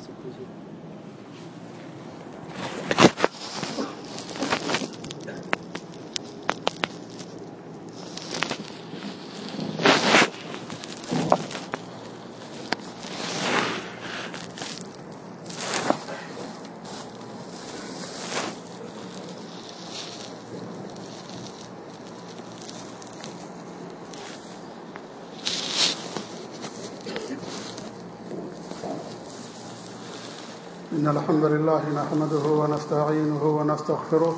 سکتے إن الحمد لله نحمده ونستعينه ونستغفره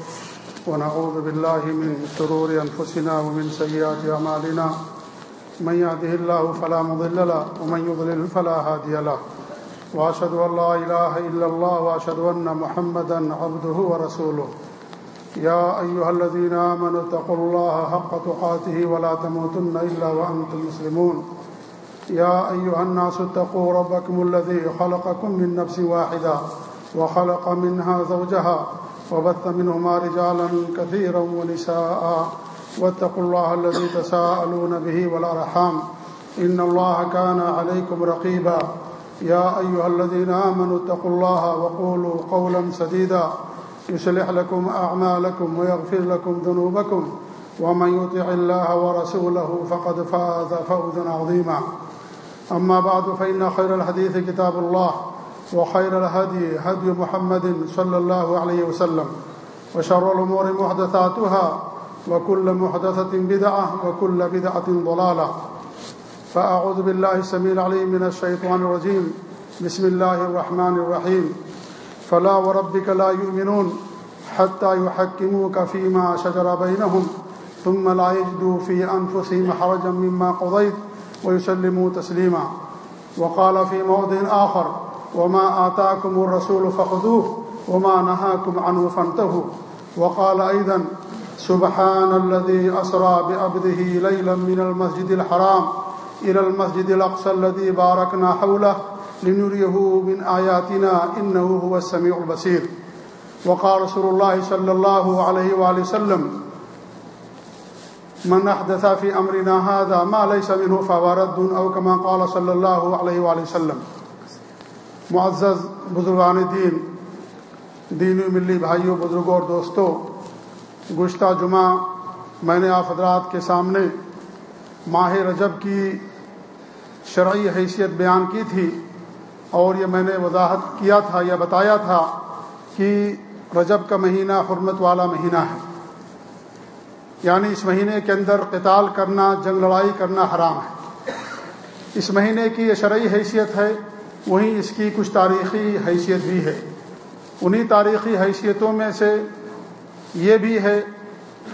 ونعوذ بالله من شرور أنفسنا ومن سيئات أعمالنا. من يهده الله فلا مضل له ومن يضلل فلا هادي له. وأشهد أن لا إله إلا الله وأشهد أن محمدا عبده ورسوله. يا أيها الذين آمنوا اتقوا الله حق تقاته ولا تموتن إلا وأنتم مسلمون. يا أيها الناس اتقوا ربكم الذي خلقكم من نفس واحدة وخلق منها زوجها وبث منهما رجالا كثيرا ونساء. واتقوا الله الذي تساءلون به والأرحام. إن الله كان عليكم رقيبا. يا أيها الذين آمنوا اتقوا الله وقولوا قولا سديدا. يسلح لكم أعمالكم ويغفر لكم ذنوبكم. ومن يطع الله ورسوله فقد فاز فوزا عظيما. أما بعد، فإن خير الحديث كتاب الله، وخير الهدي هدي محمد صلى الله عليه وسلم، وشر الأمور محدثاتها، وكل محدثة بدعة، وكل بدعة ضلالة. فأعوذ بالله السميع العليم من الشيطان الرجيم. بسم الله الرحمن الرحيم. فلا وربك لا يؤمنون حتى يحكموك فيما شجر بينهم، ثم لا يجدوا في أنفسهم حرجا مما قضيت ويسلموا تسليما. وقال في موضع آخر وما آتاكم الرسول فخذوه، وما نهاكم عنه فانتهوا. وقال أيضا سبحان الذي أسرى بأبده ليلا من المسجد الحرام إلى المسجد الأقصى الذي باركنا حوله لنريه من آياتنا إنه هو السميع البصير. وقال رسول الله صلى الله عليه وآله وسلم من احدث في امرنا هذا ما ليس منه فورد او كما قال صلی اللہ علیہ وآلہ وسلم. معزز بزرگان دین دینی ملی بھائیوں بزرگوں اور دوستوں گزشتہ جمعہ میں نے آپ حضرات کے سامنے ماہ رجب کی شرعی حیثیت بیان کی تھی اور یہ میں نے وضاحت کیا تھا یا بتایا تھا کہ رجب کا مہینہ حرمت والا مہینہ ہے۔ یعنی اس مہینے کے اندر قتال کرنا، جنگ لڑائی کرنا حرام ہے۔ اس مہینے کی یہ شرعی حیثیت ہے، وہیں اس کی کچھ تاریخی حیثیت بھی ہے۔ انہی تاریخی حیثیتوں میں سے یہ بھی ہے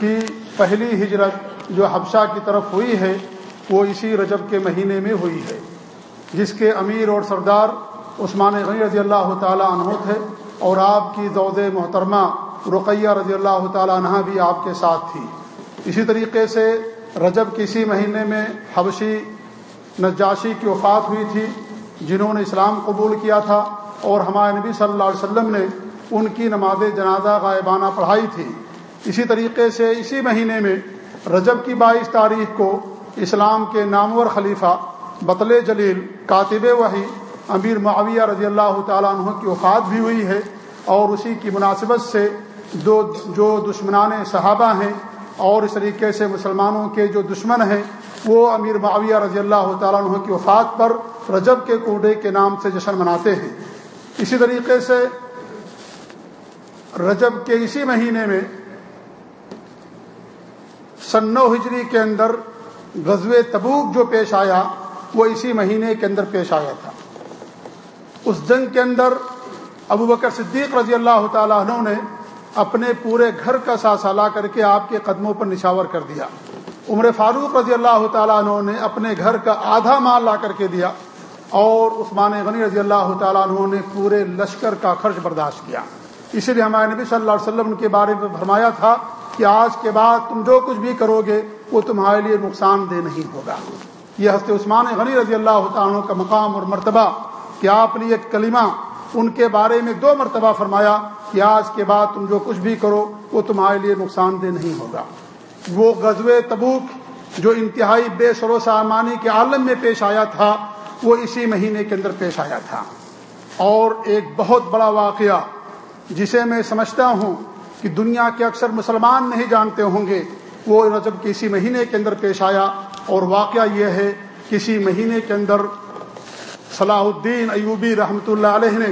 کہ پہلی ہجرت جو حبشہ کی طرف ہوئی ہے، وہ اسی رجب کے مہینے میں ہوئی ہے، جس کے امیر اور سردار عثمان غنی رضی اللہ تعالیٰ عنہ تھے اور آپ کی زود محترمہ رقیہ رضی اللہ تعالیٰ عنہ بھی آپ کے ساتھ تھی۔ اسی طریقے سے رجب کسی مہینے میں حبشی نجاشی کی وفات ہوئی تھی، جنہوں نے اسلام قبول کیا تھا اور ہمارے نبی صلی اللہ علیہ وسلم نے ان کی نماز جنازہ غائبانہ پڑھائی تھی۔ اسی طریقے سے اسی مہینے میں رجب کی بائیس تاریخ کو اسلام کے نامور خلیفہ بطل جلیل کاتب وحی امیر معاویہ رضی اللہ تعالیٰ عنہ کی وفات بھی ہوئی ہے اور اسی کی مناسبت سے دو جو دشمنان صحابہ ہیں اور اس طریقے سے مسلمانوں کے جو دشمن ہیں، وہ امیر معاویہ رضی اللہ تعالیٰ عنہ کی وفات پر رجب کے کوڈے کے نام سے جشن مناتے ہیں۔ اسی طریقے سے رجب کے اسی مہینے میں سنو ہجری کے اندر غزو تبوک جو پیش آیا، وہ اسی مہینے کے اندر پیش آیا تھا۔ اس جنگ کے اندر ابو بکر صدیق رضی اللہ تعالیٰ عنہ نے اپنے پورے گھر کا ساسا لا کر کے آپ کے قدموں پر نشاور کر دیا۔ عمر فاروق رضی اللہ تعالیٰ عنہ نے اپنے گھر کا آدھا مال لا کر کے دیا اور عثمان غنی رضی اللہ تعالیٰ عنہ نے پورے لشکر کا خرچ برداشت کیا۔ اسی لیے ہمارے نبی صلی اللہ علیہ وسلم کے بارے میں فرمایا تھا کہ آج کے بعد تم جو کچھ بھی کرو گے وہ تمہارے لیے نقصان دہ نہیں ہوگا۔ یہ ہفتے عثمان غنی رضی اللہ تعالیٰ کا مقام اور مرتبہ کہ آپ نے ایک کلمہ ان کے بارے میں دو مرتبہ فرمایا کہ آج کے بعد تم جو کچھ بھی کرو، وہ تمہارے لیے نقصان دہ نہیں ہوگا۔ وہ غزو تبوک جو انتہائی بے سرو سامانی کے عالم میں پیش آیا تھا، وہ اسی مہینے کے اندر پیش آیا تھا۔ اور ایک بہت بڑا واقعہ، جسے میں سمجھتا ہوں کہ دنیا کے اکثر مسلمان نہیں جانتے ہوں گے، وہ رجب کسی مہینے کے اندر پیش آیا۔ اور واقعہ یہ ہے کسی مہینے کے اندر صلاح الدین ایوبی رحمۃ اللہ علیہ نے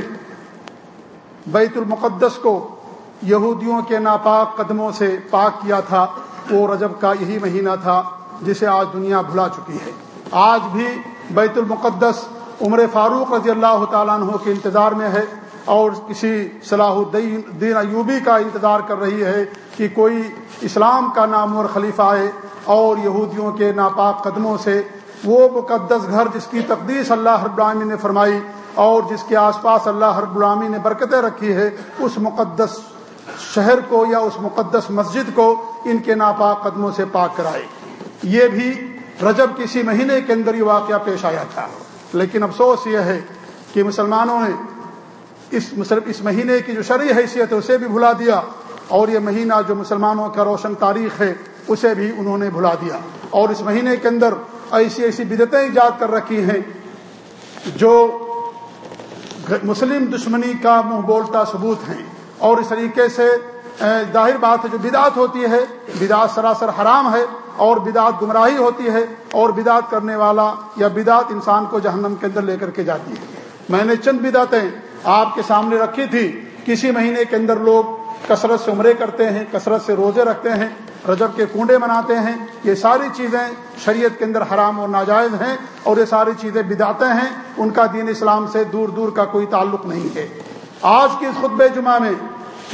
بیت المقدس کو یہودیوں کے ناپاک قدموں سے پاک کیا تھا، وہ رجب کا یہی مہینہ تھا جسے آج دنیا بھلا چکی ہے۔ آج بھی بیت المقدس عمر فاروق رضی اللہ تعالیٰ عنہ کے انتظار میں ہے اور کسی صلاح الدین دین ایوبی کا انتظار کر رہی ہے کہ کوئی اسلام کا نام اور خلیفہ آئے اور یہودیوں کے ناپاک قدموں سے وہ مقدس گھر جس کی تقدیس اللہ ہر براہمی نے فرمائی اور جس کے آس پاس اللہ ہر براہمی نے برکتیں رکھی ہے اس مقدس شہر کو یا اس مقدس مسجد کو ان کے ناپاک قدموں سے پاک کرائے۔ یہ بھی رجب کسی مہینے کے اندر یہ واقعہ پیش آیا تھا۔ لیکن افسوس یہ ہے کہ مسلمانوں نے اس اس مہینے کی جو شرعی حیثیت ہے، اسے بھی بھلا دیا۔ اور یہ مہینہ جو مسلمانوں کا روشن تاریخ ہے، اسے بھی انہوں نے بھلا دیا۔ اور اس مہینے کے اندر ایسی ایسی بدتیں ایجاد کر رکھی ہیں جو مسلم دشمنی کا منہ بولتا ثبوت ہیں۔ اور اس طریقے سے ظاہر بات ہے، جو بدعت ہوتی ہے، بدعت سراسر حرام ہے، اور بدعت گمراہی ہوتی ہے، اور بدعت کرنے والا یا بدعت انسان کو جہنم کے اندر لے کر کے جاتی ہے۔ میں نے چند بدعتیں آپ کے سامنے رکھی تھی۔ کسی مہینے کے اندر لوگ کثرت سے عمرے کرتے ہیں، کثرت سے روزے رکھتے ہیں، رجب کے کنڈے مناتے ہیں، یہ ساری چیزیں شریعت کے اندر حرام اور ناجائز ہیں اور یہ ساری چیزیں بدعتیں ہیں، ان کا دین اسلام سے دور دور کا کوئی تعلق نہیں ہے۔ آج کے اس خطب جمعہ میں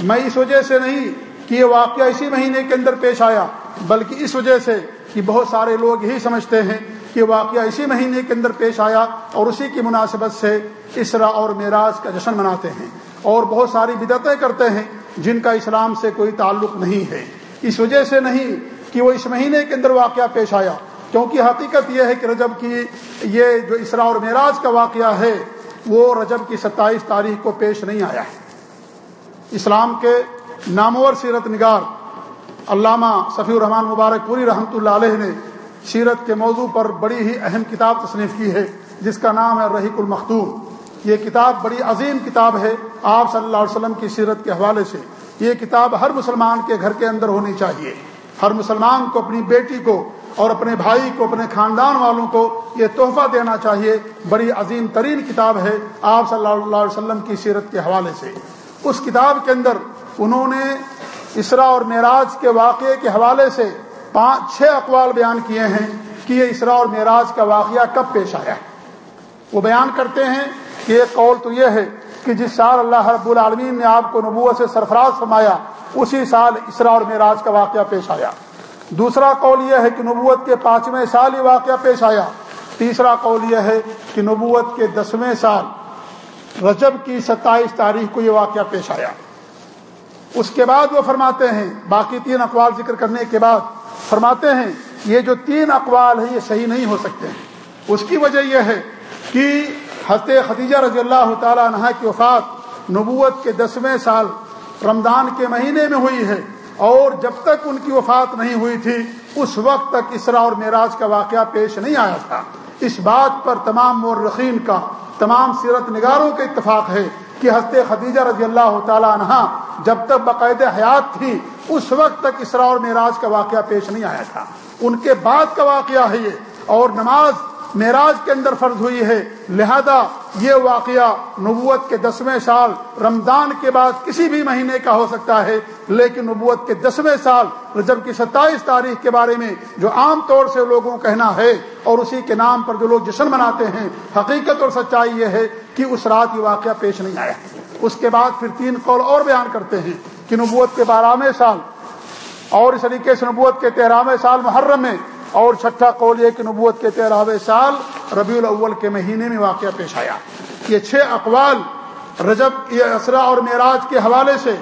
میں اس وجہ سے نہیں کہ یہ واقعہ اسی مہینے کے اندر پیش آیا، بلکہ اس وجہ سے کہ بہت سارے لوگ یہی سمجھتے ہیں کہ واقعہ اسی مہینے کے اندر پیش آیا اور اسی کی مناسبت سے اسرا اور معراج کا جشن مناتے ہیں اور بہت ساری بدعتیں کرتے ہیں۔ جن کا اسلام سے کوئی تعلق نہیں ہے۔ اس وجہ سے نہیں کہ وہ اس مہینے کے اندر واقعہ پیش آیا، کیونکہ حقیقت یہ ہے کہ رجب کی یہ جو اسرا اور معراج کا واقعہ ہے، وہ رجب کی ستائیس تاریخ کو پیش نہیں آیا ہے۔ اسلام کے نامور سیرت نگار علامہ صفی الرحمان مبارک پوری رحمۃ اللہ علیہ نے سیرت کے موضوع پر بڑی ہی اہم کتاب تصنیف کی ہے، جس کا نام ہے رحیق المختوم۔ یہ کتاب بڑی عظیم کتاب ہے آپ صلی اللہ علیہ وسلم کی سیرت کے حوالے سے۔ یہ کتاب ہر مسلمان کے گھر کے اندر ہونی چاہیے۔ ہر مسلمان کو، اپنی بیٹی کو اور اپنے بھائی کو، اپنے خاندان والوں کو یہ تحفہ دینا چاہیے۔ بڑی عظیم ترین کتاب ہے آپ صلی اللہ علیہ وسلم کی سیرت کے حوالے سے۔ اس کتاب کے اندر انہوں نے اسرا اور معراج کے واقعے کے حوالے سے پانچ، چھ اقوال بیان کیے ہیں کہ یہ اسرا اور معراج کا واقعہ کب پیش آیا۔ ہے وہ بیان کرتے ہیں ایک قول تو یہ ہے کہ جس سال اللہ رب العالمین نے آپ کو نبوت سے سرفراز فرمایا، اسی سال اسرا اور معراج کا واقعہ پیش آیا۔ دوسرا قول یہ ہے کہ نبوت کے پانچویں سال یہ واقعہ پیش آیا۔ تیسرا قول یہ ہے کہ نبوت کے دسویں سال رجب کی ستائیس تاریخ کو یہ واقعہ پیش آیا۔ اس کے بعد وہ فرماتے ہیں، باقی تین اقوال ذکر کرنے کے بعد فرماتے ہیں، یہ جو تین اقوال ہیں، یہ صحیح نہیں ہو سکتے۔ ہیں اس کی وجہ یہ ہے کہ حضرت خدیجہ رضی اللہ تعالی عنہ کی وفات نبوت کے دسویں سال رمضان کے مہینے میں ہوئی ہے اور جب تک ان کی وفات نہیں ہوئی تھی، اس وقت تک اسرا اور معراج کا واقعہ پیش نہیں آیا تھا۔ اس بات پر تمام مورخین کا، تمام سیرت نگاروں کا اتفاق ہے کہ حضرت خدیجہ رضی اللہ تعالی عنہ جب تک باقاعدہ حیات تھی، اس وقت تک اسرا اور معراج کا واقعہ پیش نہیں آیا تھا۔ ان کے بعد کا واقعہ ہے یہ۔ اور نماز معراج کے اندر فرض ہوئی ہے، لہذا یہ واقعہ نبوت کے دسویں سال رمضان کے بعد کسی بھی مہینے کا ہو سکتا ہے، لیکن نبوت کے دسویں سال رجب کی ستائیس تاریخ کے بارے میں جو عام طور سے لوگوں کہنا ہے اور اسی کے نام پر جو لوگ جشن مناتے ہیں، حقیقت اور سچائی یہ ہے کہ اس رات یہ واقعہ پیش نہیں آیا۔ اس کے بعد پھر تین قول اور بیان کرتے ہیں کہ نبوت کے بارہویں سال اور اس طریقے سے نبوت کے تیرہویں سال محرم میں اور چھٹا قول یہ کہ نبوت کے تیرہویں سال ربیع الاول کے مہینے میں واقعہ پیش آیا۔ یہ چھ اقوال رجب، یہ اسرا اور معراج کے حوالے سے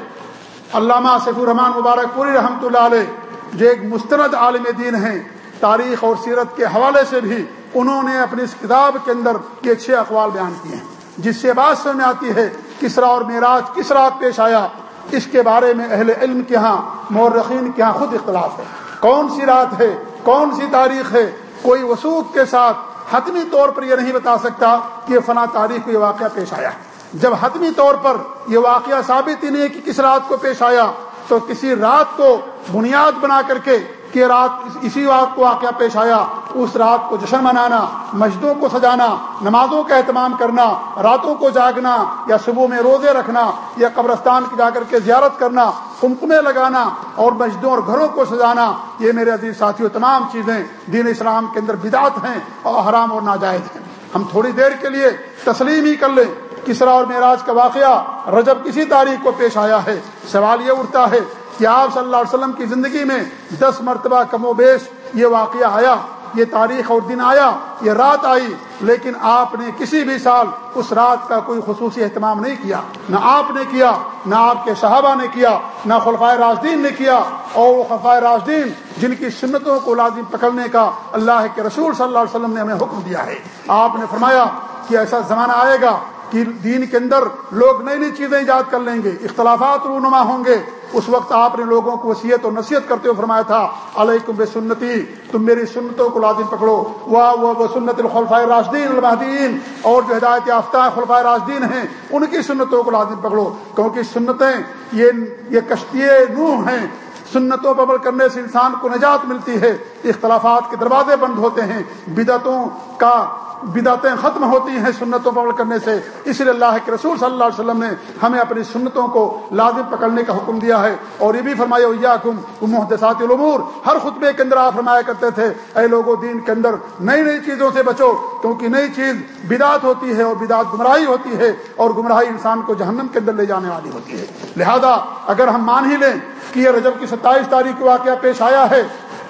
علامہ سیف الرحمان مبارک پوری رحمۃ اللہ علیہ جو ایک مستند عالم دین ہیں، تاریخ اور سیرت کے حوالے سے بھی انہوں نے اپنی اس کتاب کے اندر یہ چھ اقوال بیان کیے ہیں۔ جس سے بات سمجھ میں آتی ہے کسرا اور معراج کس رات پیش آیا، اس کے بارے میں اہل علم کے ہاں مورخین کے ہاں خود اختلاف ہے۔ کون سی رات ہے؟ کون سی تاریخ ہے؟ کوئی وسوخ کے ساتھ حتمی طور پر یہ نہیں بتا سکتا کہ یہ فنا تاریخ کو یہ واقعہ پیش آیا جب حتمی طور پر یہ واقعہ ثابت ہی نہیں کہ کس رات کو پیش آیا، تو کسی رات کو بنیاد بنا کر کے کہ رات اسی رات کو واقعہ پیش آیا، اس رات کو جشن منانا، مسجدوں کو سجانا، نمازوں کا اہتمام کرنا، راتوں کو جاگنا یا صبح میں روزے رکھنا یا قبرستان کی جا کر کے زیارت کرنا کمکمے لگانا اور مسجدوں اور گھروں کو سجانا، یہ میرے عزیز ساتھیوں تمام چیزیں دین اسلام کے اندر بدعت ہیں اور حرام اور ناجائز ہیں۔ ہم تھوڑی دیر کے لیے تسلیم ہی کر لیں۔ کسرا اور معراج کا واقعہ رجب کسی تاریخ کو پیش آیا ہے، سوال یہ اٹھتا ہے کہ آپ صلی اللہ علیہ وسلم کی زندگی میں دس مرتبہ کم و بیش یہ واقعہ آیا، یہ تاریخ اور دن آیا، یہ رات آئی، لیکن آپ نے کسی بھی سال اس رات کا کوئی خصوصی اہتمام نہیں کیا۔ نہ آپ نے کیا، نہ آپ کے صحابہ نے کیا، نہ خلفائے راجدین نے کیا۔ اور وہ خلفائے راجدین جن کی سنتوں کو لازم پکڑنے کا اللہ کے رسول صلی اللہ علیہ وسلم نے ہمیں حکم دیا ہے۔ آپ نے فرمایا کہ ایسا زمانہ آئے گا کہ دین کے اندر لوگ نئی نئی چیزیں ایجاد کر لیں گے، اختلافات رونما ہوں گے اس وقت آپ نے لوگوں کو وصیت اور نصیحت کرتے ہوئے فرمایا تھا، علیکم بے سنتی تم میری سنتوں کو لازم پکڑو۔ واہ وہ سنت الخلفۂ راشدین المحدین اور جو ہدایت یافتہ خلفۂ راشدین ہیں، ان کی سنتوں کو لازم پکڑو۔ کیونکہ سنتیں یہ یہ کشتی نوح ہیں۔ سنتوں پر عمل کرنے سے انسان کو نجات ملتی ہے۔ اختلافات کے دروازے بند ہوتے ہیں۔ بدعتوں کا بدعتیں ختم ہوتی ہیں سنتوں پر عمل کرنے سے۔ اس لیے اللہ کے رسول صلی اللہ علیہ وسلم نے ہمیں اپنی سنتوں کو لازم پکڑنے کا حکم دیا ہے۔ اور یہ بھی فرمایا کم محدثات العمور ہر خطبے کے اندر آپ فرمایا کرتے تھے، اے لوگوں دین کے اندر نئی نئی چیزوں سے بچو، کیونکہ نئی چیز بدعت ہوتی ہے اور بدعت گمراہی ہوتی ہے اور گمراہی انسان کو جہنم کے اندر لے جانے والی ہوتی ہے۔ لہذا اگر ہم مان ہی لیں کہ یہ رجب کی ستائیس تاریخ کو واقعہ پیش آیا ہے،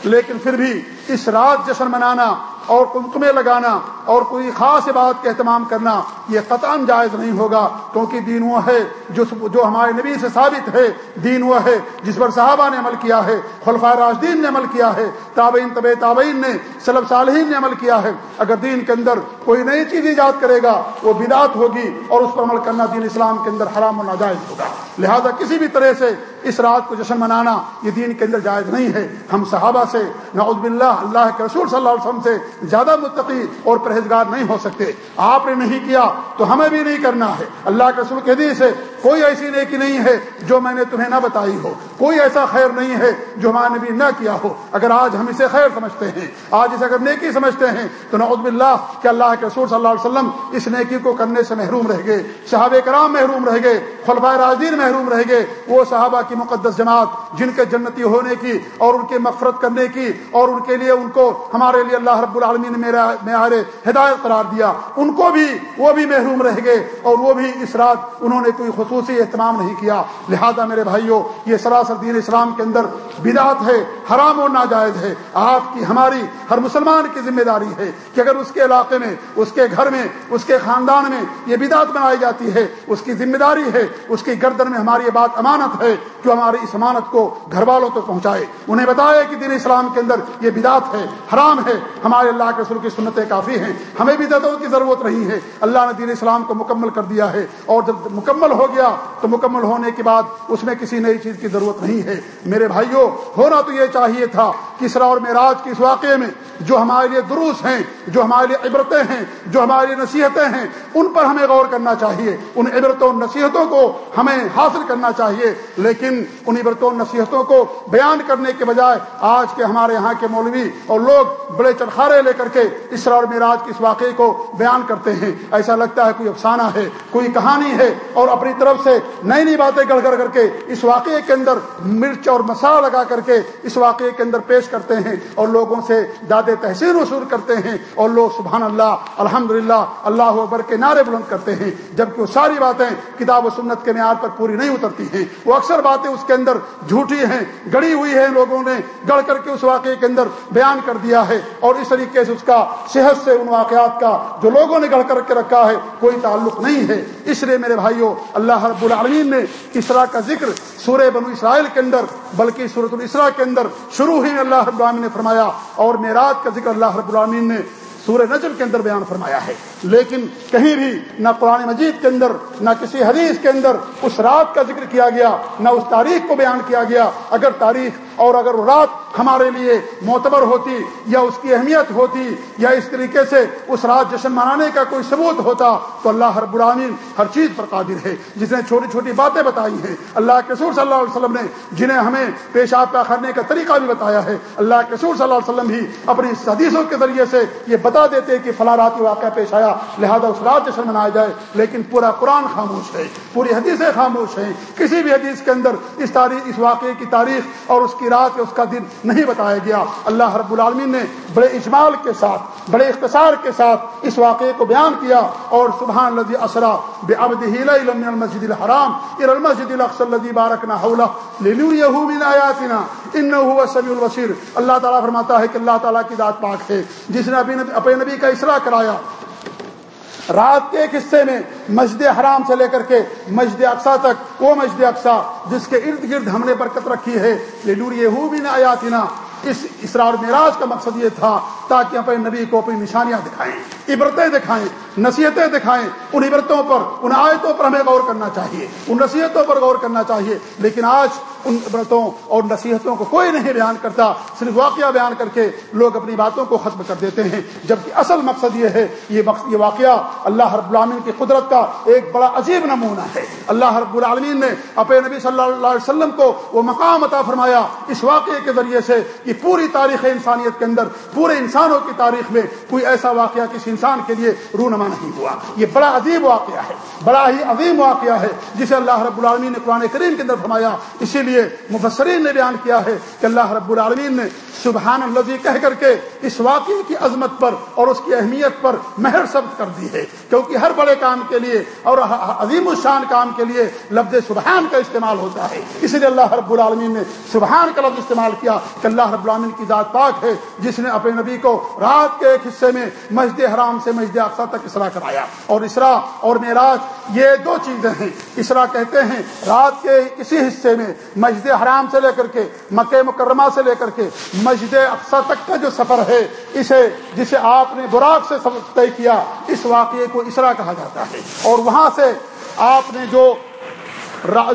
لیکن پھر بھی اس رات جشن منانا اور کمکمے لگانا اور کوئی خاص بات کا اہتمام کرنا یہ قطع جائز نہیں ہوگا، کیونکہ دین وہ ہے جو جو ہمارے نبی سے ثابت ہے۔ دین وہ ہے جس پر صحابہ نے عمل کیا ہے خلفۂ راجدین نے عمل کیا ہے، تابعین طب تابعین نے سلب صالحین نے عمل کیا ہے۔ اگر دین کے اندر کوئی نئی چیز ایجاد کرے گا، وہ بدعت ہوگی اور اس پر عمل کرنا دین اسلام کے اندر حرام و ناجائز ہوگا۔ لہذا کسی بھی طرح سے اس رات کو جشن منانا یہ دین کے اندر جائز نہیں ہے۔ ہم صحابہ سے نعوذ باللہ اللہ اللہ کے رسول صلی اللہ علیہ وسلم سے زیادہ متقی اور پرہیزگار نہیں ہو سکتے۔ آپ نے نہیں کیا تو ہمیں بھی نہیں کرنا ہے۔ اللہ کے رسول کے حدیث ہے، کوئی ایسی نیکی نہیں ہے جو میں نے تمہیں نہ بتائی ہو۔ کوئی ایسا خیر نہیں ہے جو ہمارے نبی نہ کیا ہو۔ اگر آج ہم اسے خیر سمجھتے ہیں، آج اسے اگر نیکی سمجھتے ہیں، تو نعوذ باللہ کہ اللہ کے رسول صلی اللہ علیہ وسلم اس نیکی کو کرنے سے محروم رہ گئے، صحابہ کرام محروم رہ گئے خلفۂ راجدین محروم رہ گئے۔ وہ صحابہ کی مقدس جماعت، جن کے جنتی ہونے کی اور ان کی مغفرت کرنے کی اور ان کے لیے ان کو ہمارے لیے اللہ رب العالمین نے میرا معیار ہدایت قرار دیا۔ ان کو بھی، وہ بھی محروم رہ گئے اور وہ بھی اس رات انہوں نے کوئی خصوصی اہتمام نہیں کیا۔ لہذا میرے بھائیوں یہ سراسر دین اسلام کے اندر بدعت ہے، حرام اور ناجائز ہے۔ آپ کی، ہماری، ہر مسلمان کی ذمہ داری ہے کہ اگر اس کے علاقے میں، اس کے گھر میں، اس کے خاندان میں یہ بدعت بنائی جاتی ہے، اس کی ذمہ داری ہے، اس کی گردن میں ہماری یہ بات امانت ہے کہ ہماری اس امانت کو گھر والوں تک پہنچائے۔ انہیں بتایا کہ دین اسلام کے اندر یہ بدعت ہے، حرام ہے، ہمارے اللہ کے رسول کی سنتیں کافی ہیں، ہمیں بھی بدعتوں کی ضرورت نہیں ہے۔ اللہ نے دین اسلام کو مکمل کر دیا ہے اور جب مکمل ہو گیا تو مکمل ہونے کے بعد اس میں کسی نئی چیز کی ضرورت نہیں ہے۔ میرے بھائیوں ہونا تو یہ چاہیے تھا کسرا اور معراج کی اس واقعے میں جو ہمارے لیے دروس ہیں، جو ہمارے لیے عبرتیں ہیں، جو ہمارے لیے نصیحتیں ہیں، ان پر ہمیں غور کرنا چاہیے۔ ان عبرتوں نصیحتوں کو ہمیں حاصل کرنا چاہیے، لیکن ان عبرتوں نصیحتوں کو بیان کرنے کے بجائے آج کے ہمارے یہاں کے مولوی ہوگی اور لوگ بڑے چرخارے لے کر کے اسرا اور معراج کی اس واقعے کو بیان کرتے ہیں۔ ایسا لگتا ہے کوئی افسانہ ہے، کوئی کہانی ہے اور اپنی طرف سے نئی نئی باتیں گڑھ کر کے اس واقعے کے اندر مرچ اور مسالہ لگا کر کے اس واقعے کے اندر پیش کرتے ہیں اور لوگوں سے داد تحسین وصول کرتے ہیں اور لوگ سبحان اللہ الحمد اللہ اکبر کے نعرے بلند کرتے ہیں۔ جبکہ وہ ساری باتیں کتاب و سنت کے معیار پر پوری نہیں اترتی ہیں۔ وہ اکثر باتیں اس کے اندر جھوٹی ہیں، گڑی ہوئی ہیں لوگوں نے گڑھ کر کے اس واقعے کے اندر بیان کر دیا ہے اور اس طریقے سے اس کا صحت سے ان واقعات کا جو لوگوں نے گڑھ کر کے رکھا ہے کوئی تعلق نہیں ہے۔ اس لیے میرے بھائیوں اللہ رب العالمین نے اسرا کا ذکر سورہ بنو اسرائیل کے اندر، بلکہ سورت الاسرا کے اندر شروع ہی اللہ رب العالمین نے فرمایا اور میرات کا ذکر اللہ رب العالمین نے سورہ نجم کے اندر بیان فرمایا ہے۔ لیکن کہیں بھی نہ قرآن مجید کے اندر، نہ کسی حدیث کے اندر اس رات کا ذکر کیا گیا، نہ اس تاریخ کو بیان کیا گیا۔ اگر تاریخ اور اگر رات ہمارے لیے معتبر ہوتی یا اس کی اہمیت ہوتی یا اس طریقے سے اس رات جشن منانے کا کوئی ثبوت ہوتا، تو اللہ ہر برامین ہر چیز پر قادر ہے۔ جس نے چھوٹی چھوٹی باتیں بتائی ہیں، اللہ کے سور صلی اللہ علیہ وسلم نے جنہیں ہمیں پیشاب کا کرنے کا طریقہ بھی بتایا ہے، اللہ کے سور صلی اللہ علیہ وسلم بھی اپنی حدیثوں کے ذریعے سے یہ بتا دیتے کہ فلاں رات واقعہ پیش آیا، لہذا اس رات جشن منایا جائے، لیکن پورا قرآن خاموش ہے، پوری حدیثیں خاموش ہیں۔ کسی بھی حدیث کے اندر اس تاریخ، اس واقعے کی تاریخ اور اس کی رات یا اس کا دن نہیں بتایا گیا۔ اللہ رب العالمین نے بڑے اجمال کے ساتھ، بڑے اختصار کے ساتھ اس واقعے کو بیان کیا اور سبحان لذی اسرا بے ابد من المسجد الحرام الى المسجد الاقصى الذي باركنا حوله لنريه من اياتنا انه هو السميع البصير اللہ تعالی فرماتا ہے کہ اللہ تعالی کی ذات پاک ہے، جس نے اپنے نبی کا اسراء کرایا۔ رات کے ایک حصے میں مسجد حرام سے لے کر کے مسجد اقسا تک وہ مسجد اقسا جس کے ارد گرد ہم نے برکت رکھی ہے یہ لوری ہو بھی نہ آیاتنا۔ اس اسرار معراج کا مقصد یہ تھا تاکہ اپنے نبی کو اپنی نشانیاں دکھائیں، عبرتیں دکھائیں۔ نصیحتیں دکھائیں، ان عبرتوں پر، ان آیتوں پر ہمیں غور کرنا چاہیے۔ ان نصیحتوں پر غور کرنا چاہیے۔ لیکن آج ان عبرتوں اور نصیحتوں کو کوئی نہیں بیان کرتا، صرف واقعہ بیان کر کے لوگ اپنی باتوں کو ختم کر دیتے ہیں۔ جبکہ اصل مقصد یہ ہے، یہ یہ واقعہ اللہ رب العالمین کی قدرت کا ایک بڑا عجیب نمونہ ہے۔ اللہ رب العالمین نے اپنے نبی صلی اللہ علیہ وسلم کو وہ مقام عطا فرمایا اس واقعے کے ذریعے سے کہ پوری تاریخ انسانیت کے اندر، پورے انسانوں کی تاریخ میں کوئی ایسا واقعہ کسی انسان کے لیے رونما نہیں ہوا یہ بڑا عجیب واقعہ ہے، بڑا ہی عظیم واقعہ ہے، جسے اللہ رب العالمین نے قرآن کریم کے اندر فرمایا۔ اسی لیے مفسرین نے بیان کیا ہے کہ اللہ رب العالمین نے سبحان اللہ کہہ کر کے اس واقعے کی عظمت پر اور اس کی اہمیت پر مہر سبت کر دی ہے۔ کیونکہ ہر بڑے کام کے لیے اور عظیم الشان کام کے لیے لفظ سبحان کا استعمال ہوتا ہے۔ اسی لیے اللہ رب العالمین نے سبحان کا لفظ استعمال کیا کہ اللہ رب العالمین کی ذات پاک ہے، جس نے اپنے نبی کو رات کے ایک حصے میں مسجد حرام سے مسجد اقسا تک اسرا کرایا اور اسرا اور معراج، یہ دو چیزیں ہیں۔ اسرا کہتے ہیں، رات کے کسی حصے میں مسجد حرام سے لے کر کے مکہ مکرمہ سے لے کر کے مسجد اقسا تک کا جو سفر ہے، اسے، جسے آپ نے براق سے طے کیا، اس واقعے کو اسرا کہا جاتا ہے۔ اور وہاں سے آپ نے جو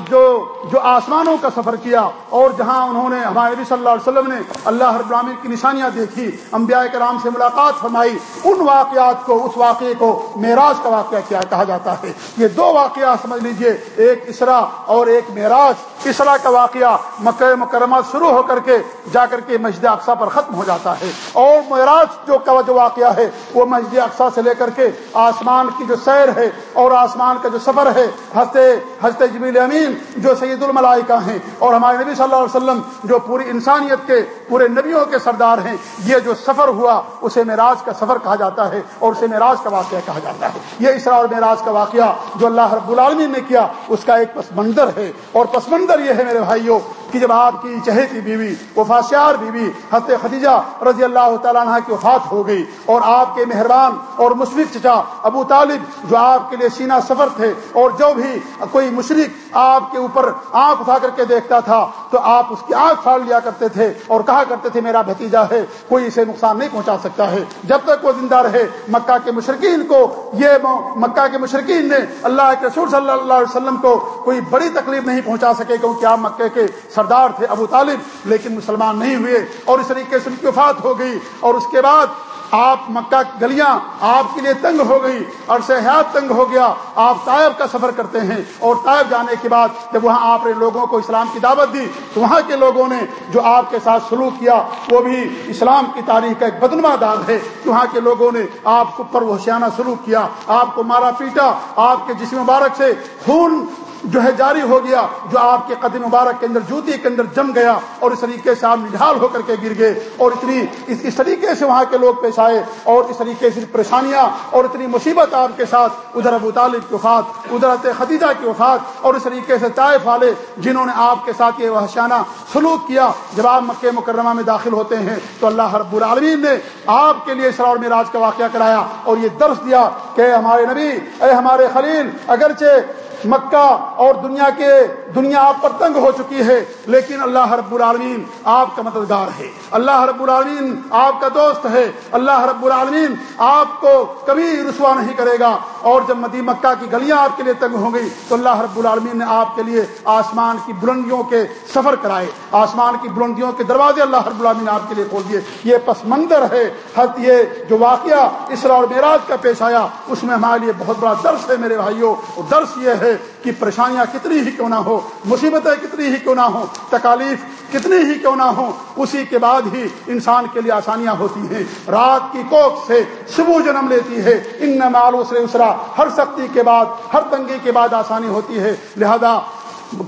جو جو آسمانوں کا سفر کیا اور جہاں انہوں نے ہمارے نبی صلی اللہ علیہ وسلم نے اللہ رب العالمین کی نشانیاں دیکھی، انبیاء کرام سے ملاقات فرمائی، ان واقعات کو، اس واقعے کو معراج کا واقعہ کیا کہا جاتا ہے۔ یہ دو واقعات سمجھ لیجیے، ایک اسرا اور ایک معراج۔ اسرا کا واقعہ مکہ مکرمہ شروع ہو کر کے جا کر کے مسجد اقسا پر ختم ہو جاتا ہے۔ اور معراج جو کا جو واقعہ ہے، وہ مسجد اقسا سے لے کر کے آسمان کی جو سیر ہے اور آسمان کا جو سفر ہے ہنستے ہنستے جبیل امین جو سید الملائکہ ہیں اور ہمارے نبی صلی اللہ علیہ وسلم جو پوری انسانیت کے پورے نبیوں کے سردار ہیں۔ یہ جو سفر ہوا، اسے معراج کا سفر کہا جاتا ہے اور اسے معراج کا واقعہ کہا جاتا ہے۔ یہ اسرا اور معراج کا واقعہ جو اللہ رب العالمین نے کیا، اس کا ایک پس منظر ہے۔ اور پس منظر یہ ہے میرے بھائیوں کہ جب آپ کی چہیتی بیوی وفاشیار بیوی، حضرت خدیجہ رضی اللہ تعالیٰ عنہ کی وفات ہو گئی اور آپ کے مہربان اور مشرق چچا ابو طالب جو آپ کے لیے سینا سفر تھے اور جو بھی کوئی مشرق آپ کے اوپر آنکھ اٹھا کر کے دیکھتا تھا، تو آپ اس کی آنکھ پھاڑ لیا کرتے تھے اور کہا کہا کرتے تھے میرا بھتیجا ہے، کوئی اسے نقصان نہیں پہنچا سکتا ہے۔ جب تک وہ زندہ رہے، مکہ کے مشرقین کو یہ مکہ کے مشرقین نے اللہ کے رسول صلی اللہ علیہ وسلم کو کوئی بڑی تکلیف نہیں پہنچا سکے کیونکہ آپ مکہ کے سردار تھے ابو طالب، لیکن مسلمان نہیں ہوئے اور اس طریقے سے ان کی وفات ہو گئی اور اس کے بعد آپ مکہ گلیاں آپ کے لیے تنگ ہو گئی اور سیاحت تنگ ہو گیا۔ آپ طائب کا سفر کرتے ہیں اور طائب جانے کے بعد جب وہاں آپ نے لوگوں کو اسلام کی دعوت دی تو وہاں کے لوگوں نے جو آپ کے ساتھ سلوک کیا وہ بھی اسلام کی تاریخ کا ایک بدنما داغ ہے۔ وہاں کے لوگوں نے آپ کو پر وحشیانہ سلوک کیا، آپ کو مارا پیٹا، آپ کے جسم مبارک سے خون جو ہے جاری ہو گیا، جو آپ کے قدم مبارک کے اندر جوتی کے اندر جم گیا اور اس طریقے سے آپ نڈھال ہو کر کے گر گئے اور اتنی اس اس طریقے سے وہاں کے لوگ پیش آئے اور اس طریقے سے پریشانیاں اور اتنی مصیبت آپ کے ساتھ ادھر ابو طالب کی وفات، ادھر خدیجہ کی وفات اور اس طریقے سے طائف والے جنہوں نے آپ کے ساتھ یہ وحشانہ سلوک کیا جب آپ مکہ مکرمہ میں داخل ہوتے ہیں تو اللہ رب العالمین نے آپ کے لیے اسرا اور معراج کا واقعہ کرایا اور یہ درس دیا کہ ہمارے نبی، اے ہمارے خلیل، اگرچہ مکہ اور دنیا کے دنیا آپ پر تنگ ہو چکی ہے، لیکن اللہ رب العالمین آپ کا مددگار ہے۔ اللہ رب العالمین آپ کا دوست ہے۔ اللہ رب العالمین آپ کو کبھی رسوا نہیں کرے گا۔ اور جب مدی مکہ کی گلیاں آپ کے لیے تنگ ہوں گئی تو اللہ رب العالمین نے آپ کے لیے آسمان کی بلندیوں کے سفر کرائے۔ آسمان کی بلندیوں کے دروازے اللہ رب العالمین نے آپ کے لیے کھول دیے۔ یہ پس منظر ہے، حد یہ جو واقعہ اسرا اور معراج کا پیش آیا، اس میں ہمارے لیے بہت بڑا درس ہے میرے بھائیوں۔ اور درس یہ ہے کہ پریشانیاں کتنی ہی کیوں نہ ہو مصیبتیں کتنی ہی کیوں نہ ہو تکالیف کتنی ہی کیوں نہ ہو اسی کے بعد ہی انسان کے لیے آسانیاں ہوتی ہیں۔ رات کی کوک سے صبح جنم لیتی ہے۔ ان نمالوں سے اسرا ہر سختی کے بعد، ہر تنگی کے بعد آسانی ہوتی ہے۔ لہذا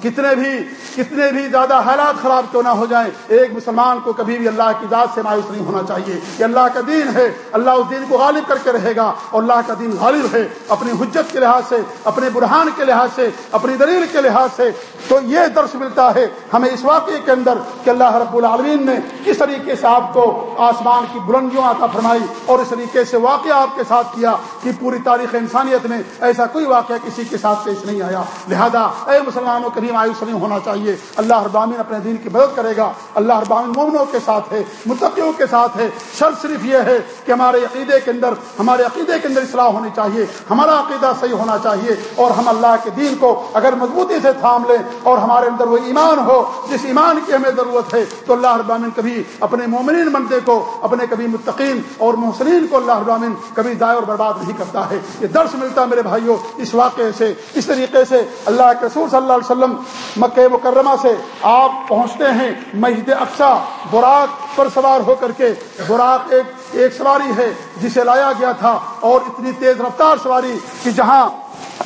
کتنے بھی کتنے بھی زیادہ حالات خراب کیوں نہ ہو جائیں، ایک مسلمان کو کبھی بھی اللہ کی ذات سے مایوس نہیں ہونا چاہیے کہ اللہ کا دین ہے، اللہ اس دین کو غالب کر کے رہے گا اور اللہ کا دین غالب ہے اپنی حجت کے لحاظ سے، اپنے برہان کے لحاظ سے، اپنی دلیل کے لحاظ سے۔ تو یہ درس ملتا ہے ہمیں اس واقعے کے اندر کہ اللہ رب العالمین نے کس طریقے سے آپ کو آسمان کی بلندیوں عطا فرمائی اور اس طریقے سے واقعہ آپ کے ساتھ کیا کہ پوری تاریخ انسانیت میں ایسا کوئی واقعہ کسی کے ساتھ پیش نہیں آیا۔ لہذا اے مسلمانوں کبھی مایوس نہیں ہونا چاہیے۔ اللہ ابامین اپنے دین کی مدد کرے گا۔ اللہ ابامین مومنوں کے ساتھ ہے، متقیوں کے ساتھ ہے۔ شرط صرف یہ ہے کہ ہمارے عقیدے کے اندر، ہمارے عقیدے کے اندر اصلاح ہونی چاہیے۔ ہمارا عقیدہ صحیح ہونا چاہیے۔ اور ہم اللہ کے دین کو اگر مضبوطی سے تھام لیں اور ہمارے اندر وہ ایمان ہو، جس ایمان کی ہمیں ضرورت ہے، تو اللہ ابامین کبھی اپنے مومنین بندے کو، اپنے کبھی متقین اور محسنین کو اللہ ابامین کبھی ضائع اور برباد نہیں کرتا ہے۔ یہ درس ملتا ہے میرے بھائیوں، اس واقعے سے، اس طریقے سے اللہ کے رسول صلی اللہ علیہ وسلم وسلم مکہ مکرمہ سے آپ پہنچتے ہیں مسجد اقسا براق پر سوار ہو کر کے۔ براق ایک ایک سواری ہے جسے لایا گیا تھا اور اتنی تیز رفتار سواری کہ جہاں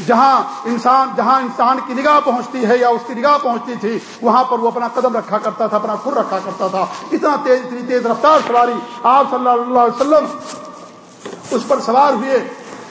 جہاں انسان جہاں انسان کی نگاہ پہنچتی ہے یا اس کی نگاہ پہنچتی تھی، وہاں پر وہ اپنا قدم رکھا کرتا تھا، اپنا خر رکھا کرتا تھا۔ اتنا تیز، اتنی تیز رفتار سواری آپ صلی اللہ علیہ وسلم اس پر سوار ہوئے۔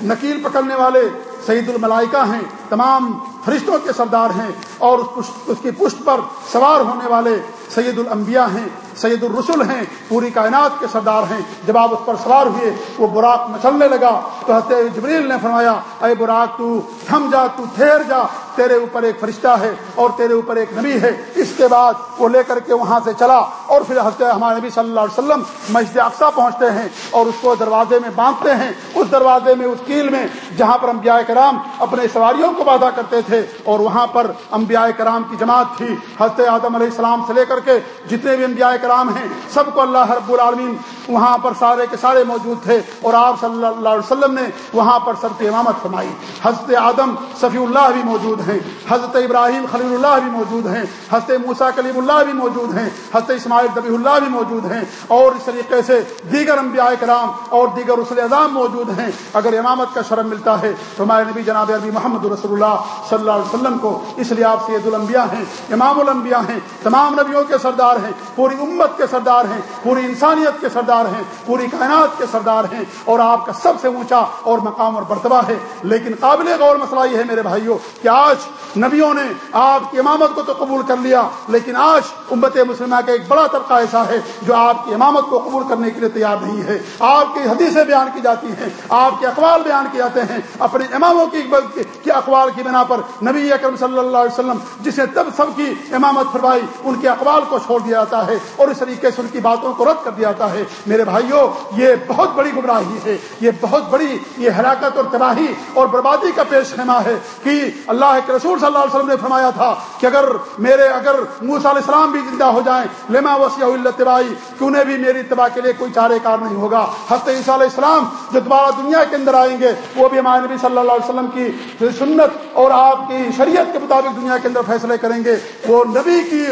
نکیل پکڑنے والے سعید الملائکہ ہیں، تمام فرشتوں کے سردار ہیں اور اس کی پشت پر سوار ہونے والے سید الانبیاء ہیں، سید الرسول ہیں، پوری کائنات کے سردار ہیں۔ جب آپ اس پر سوار ہوئے، وہ براق مچلنے لگا۔ تو حضرت جبریل نے فرمایا، اے براق، تو تھم جا، تو ٹھہر جا، تیرے اوپر ایک فرشتہ ہے اور تیرے اوپر ایک نبی ہے۔ اس کے بعد وہ لے کر کے وہاں سے چلا اور پھر حضرت ہمارے نبی صلی اللہ علیہ وسلم مسجد اقسا پہنچتے ہیں اور اس کو دروازے میں باندھتے ہیں۔ اس دروازے میں، اس کیل میں، جہاں پر انبیاء کرام اپنے سواریوں کو وعدہ کرتے تھے۔ تھے اور وہاں پر انبیاء کرام کی جماعت تھی۔ حضرت آدم علیہ السلام سے لے کر کے جتنے بھی انبیاء کرام ہیں، سب کو اللہ رب العالمین وہاں پر سارے کے سارے موجود تھے اور آپ صلی اللہ علیہ وسلم نے وہاں پر سب کی امامت فرمائی۔ حضرت آدم صفی اللہ بھی موجود ہیں، حضرت ابراہیم خلیل اللہ بھی موجود ہیں، حضرت موسا کلیم اللہ بھی موجود ہیں، حضرت اسماعیل دبی اللہ بھی موجود ہیں۔ اور اس طریقے سے دیگر انبیاء کرام اور دیگر رسول اعظام موجود ہیں۔ اگر امامت کا شرم ملتا ہے تو ہمارے نبی جناب عربی محمد رسول اللہ صلی صلی اللہ علیہ وسلم کو، اس لیے آپ سید الانبیاء ہیں، امام الانبیاء ہیں، تمام نبیوں کے سردار ہیں، پوری امت کے سردار ہیں، پوری انسانیت کے سردار ہیں، پوری کائنات کے سردار ہیں اور آپ کا سب سے اونچا اور مقام اور مرتبہ ہے۔ لیکن قابل غور مسئلہ یہ ہے میرے بھائیوں کہ آج نبیوں نے آپ کی امامت کو تو قبول کر لیا، لیکن آج امت مسلمہ کا ایک بڑا طبقہ ایسا ہے جو آپ کی امامت کو قبول کرنے کے لیے تیار نہیں ہے۔ آپ کی حدیثیں بیان کی جاتی ہیں، آپ کے اقوال بیان کیے جاتے ہیں، اپنے اماموں کی اقوال کی بنا پر نبی اکرم صلی اللہ علیہ وسلم جسے تب سب کی امامت فرمائی، ان کے اقوال کو چھوڑ دیا جاتا ہے اور اس طریقے سے ان کی باتوں کو رد کر دیا جاتا ہے۔ میرے بھائیوں، یہ بہت بڑی گمراہی ہے، یہ بہت بڑی یہ ہلاکت اور تباہی اور بربادی کا پیش خیمہ ہے کہ اللہ کے رسول صلی اللہ علیہ وسلم نے فرمایا تھا کہ اگر میرے، اگر موسا علیہ السلام بھی زندہ ہو جائیں، لما وسیع اللہ تباہی کہ انہیں بھی میری تباہ کے لیے کوئی چارے کار نہیں ہوگا؟ حضرت عیسیٰ علیہ السلام جو دوبارہ دنیا کے اندر آئیں گے، وہ بھی ہمارے نبی صلی اللہ علیہ وسلم کی سنت اور آپ کی شریعت کے مطابق دنیا کے اندر فیصلے کریں گے وہ نبی کی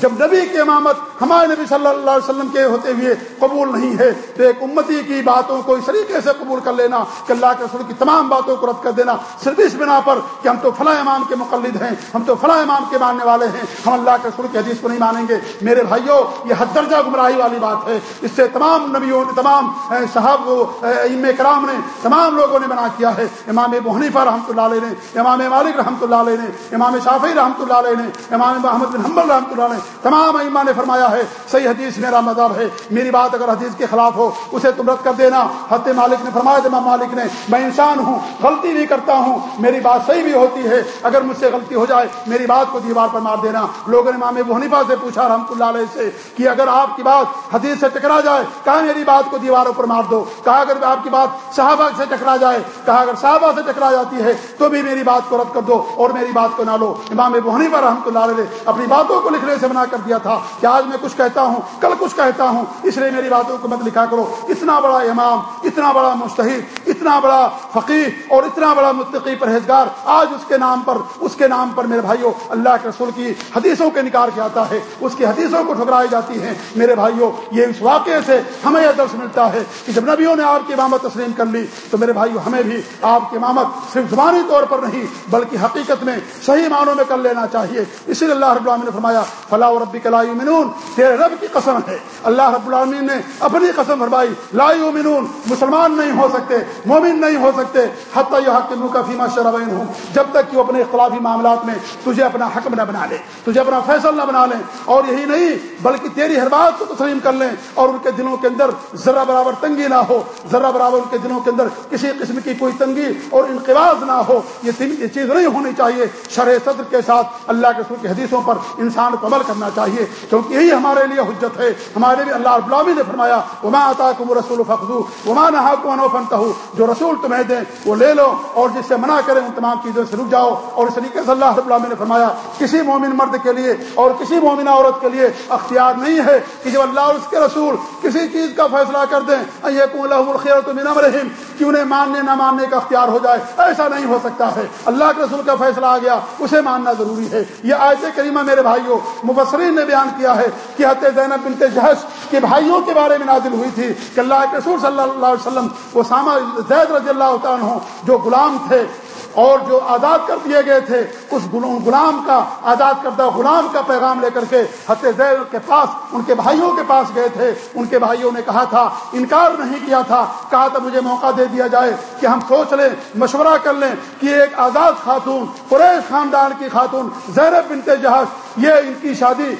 جب نبی کی امامت ہمارے نبی صلی اللہ علیہ وسلم کے ہوتے ہوئے قبول نہیں ہے، تو ایک امتی کی باتوں کو اس طریقے سے قبول کر لینا کہ اللہ کے رسول کی تمام باتوں کو رد کر دینا۔ صرف اس بنا پر کہ ہم تو فلاں امام کے مقلد ہیں، ہم تو فلاں امام کے ماننے والے ہیں، ہم اللہ کے رسول کی حدیث کو نہیں مانیں گے۔ میرے بھائیوں یہ حد درجہ گمراہی والی بات ہے۔ اس سے تمام نبیوں نے، تمام صاحب ام کرام نے، تمام لوگوں نے بنا کیا ہے۔ امام حنیفہ رحمۃ اللہ علیہ نے، امام مالک رحمۃ اللہ علیہ نے، امام شافی رحمۃ اللہ علیہ نے، امام محمد بن حمبل رحمۃ اللہ علیہ کریں تمام ایمان نے فرمایا ہے، صحیح حدیث میرا مذہب ہے۔ میری بات اگر حدیث کے خلاف ہو، اسے تم رد کر دینا۔ حت مالک نے فرمایا امام مالک نے، میں انسان ہوں، غلطی بھی کرتا ہوں۔ میری بات صحیح بھی ہوتی ہے۔ اگر مجھ سے غلطی ہو جائے، میری بات کو دیوار پر مار دینا۔ لوگوں نے مام بہنیفا سے پوچھا رحمۃ اللہ علیہ سے، کہ اگر آپ کی بات حدیث سے ٹکرا جائے کہا میری بات کو دیواروں پر مار دو؟ کہا اگر آپ کی بات صحابہ سے ٹکرا جائے کہا اگر صحابہ سے ٹکرا جاتی ہے، تو بھی میری بات کو رد کر دو اور میری بات کو نہ لو۔ امام بہنی پر رحمۃ اللہ علیہ اپنی باتوں کو لکھنے سے منع کر دیا تھا کہ آج میں کچھ کہتا ہوں، کل کچھ کہتا ہوں۔ اس لیے میری باتوں کو مت لکھا کرو۔ اتنا بڑا امام، اتنا بڑا مشتحد اتنا بڑا فقیر اور اتنا بڑا متقی پرہیزگار آج اس کے نام پر، اس کے نام پر میرے بھائیوں اللہ کے رسول کی حدیثوں کے نکار کیا جاتا ہے۔ اس کی حدیثوں کو ٹھکرائی جاتی ہیں میرے بھائیوں یہ اس واقعے سے ہمیں یہ درس ملتا ہے کہ جب نبیوں نے آپ کی امامت تسلیم کر لی، تو میرے بھائیوں ہمیں بھی آپ کی امامت صرف زبانی طور پر نہیں، بلکہ حقیقت میں صحیح معنوں میں کر لینا چاہیے۔ اسی لیے اللہ رب العالمین نے فرمایا فلاح و ربی کلائی منون تیرے رب کی قسم ہے۔ اللہ رب العالمین نے اپنی قسم فرمائی، لا یؤمنون مسلمان نہیں ہو سکتے، مومن نہیں ہو سکتے۔ حتی یحکموا کا فیما شرعین ہوں جب تک کہ وہ اپنے اختلافی معاملات میں تجھے اپنا حکم نہ بنا لے، تجھے اپنا فیصل نہ بنا لیں اور یہی نہیں، بلکہ تیری ہر بات کو تسلیم کر لیں اور ان کے دلوں کے اندر ذرا برابر تنگی نہ ہو۔ ذرا برابر ان کے دلوں کے اندر کسی قسم کی کوئی تنگی اور انقباز نہ ہو۔ یہ چیز نہیں ہونی چاہیے شرح صدر کے ساتھ اللہ کے رسول کی حدیثوں پر انسان کو عمل عمل کرنا چاہیے، کیونکہ یہی ہمارے لیے حجت ہے۔ ہمارے لیے اللہ ابلامی نے فرمایا، وما آتا کم رسول فخو وما نہ جو رسول تمہیں دیں، وہ لے لو اور جس سے منع کریں، ان تمام چیزوں سے رک جاؤ۔ اور اس طریقے سے اللہ رب العالمین نے فرمایا، کسی مومن مرد کے لیے اور کسی مومنہ عورت کے لیے اختیار نہیں ہے کہ جب اللہ اور اس کے رسول کسی چیز کا فیصلہ کر دیں۔ رحیم کہ انہیں ماننے، نہ ماننے کا اختیار ہو جائے؟ ایسا نہیں ہو سکتا ہے۔ اللہ کے رسول کا فیصلہ آ گیا، اسے ماننا ضروری ہے۔ یہ آیت کریمہ میرے بھائیوں مبصرین نے بیان کیا ہے کہ حت زینب بنت جہش کے بھائیوں کے بارے میں نازل ہوئی تھی کہ اللہ کے رسول صلی اللہ علیہ وسلم وہ زید رضی اللہ عنہ جو غلام تھے اور جو آزاد کر دیے گئے تھے، اس غلام کا، آزاد کردہ غلام کا پیغام لے کر کے زیر کے پاس، ان کے بھائیوں کے پاس گئے تھے۔ ان کے بھائیوں نے کہا تھا، انکار نہیں کیا تھا۔ کہا تھا، مجھے موقع دے دیا جائے کہ ہم سوچ لیں، مشورہ کر لیں کہ ایک آزاد خاتون، قریش خاندان کی خاتون زیرب بنتے جہاز یہ ان کی شادی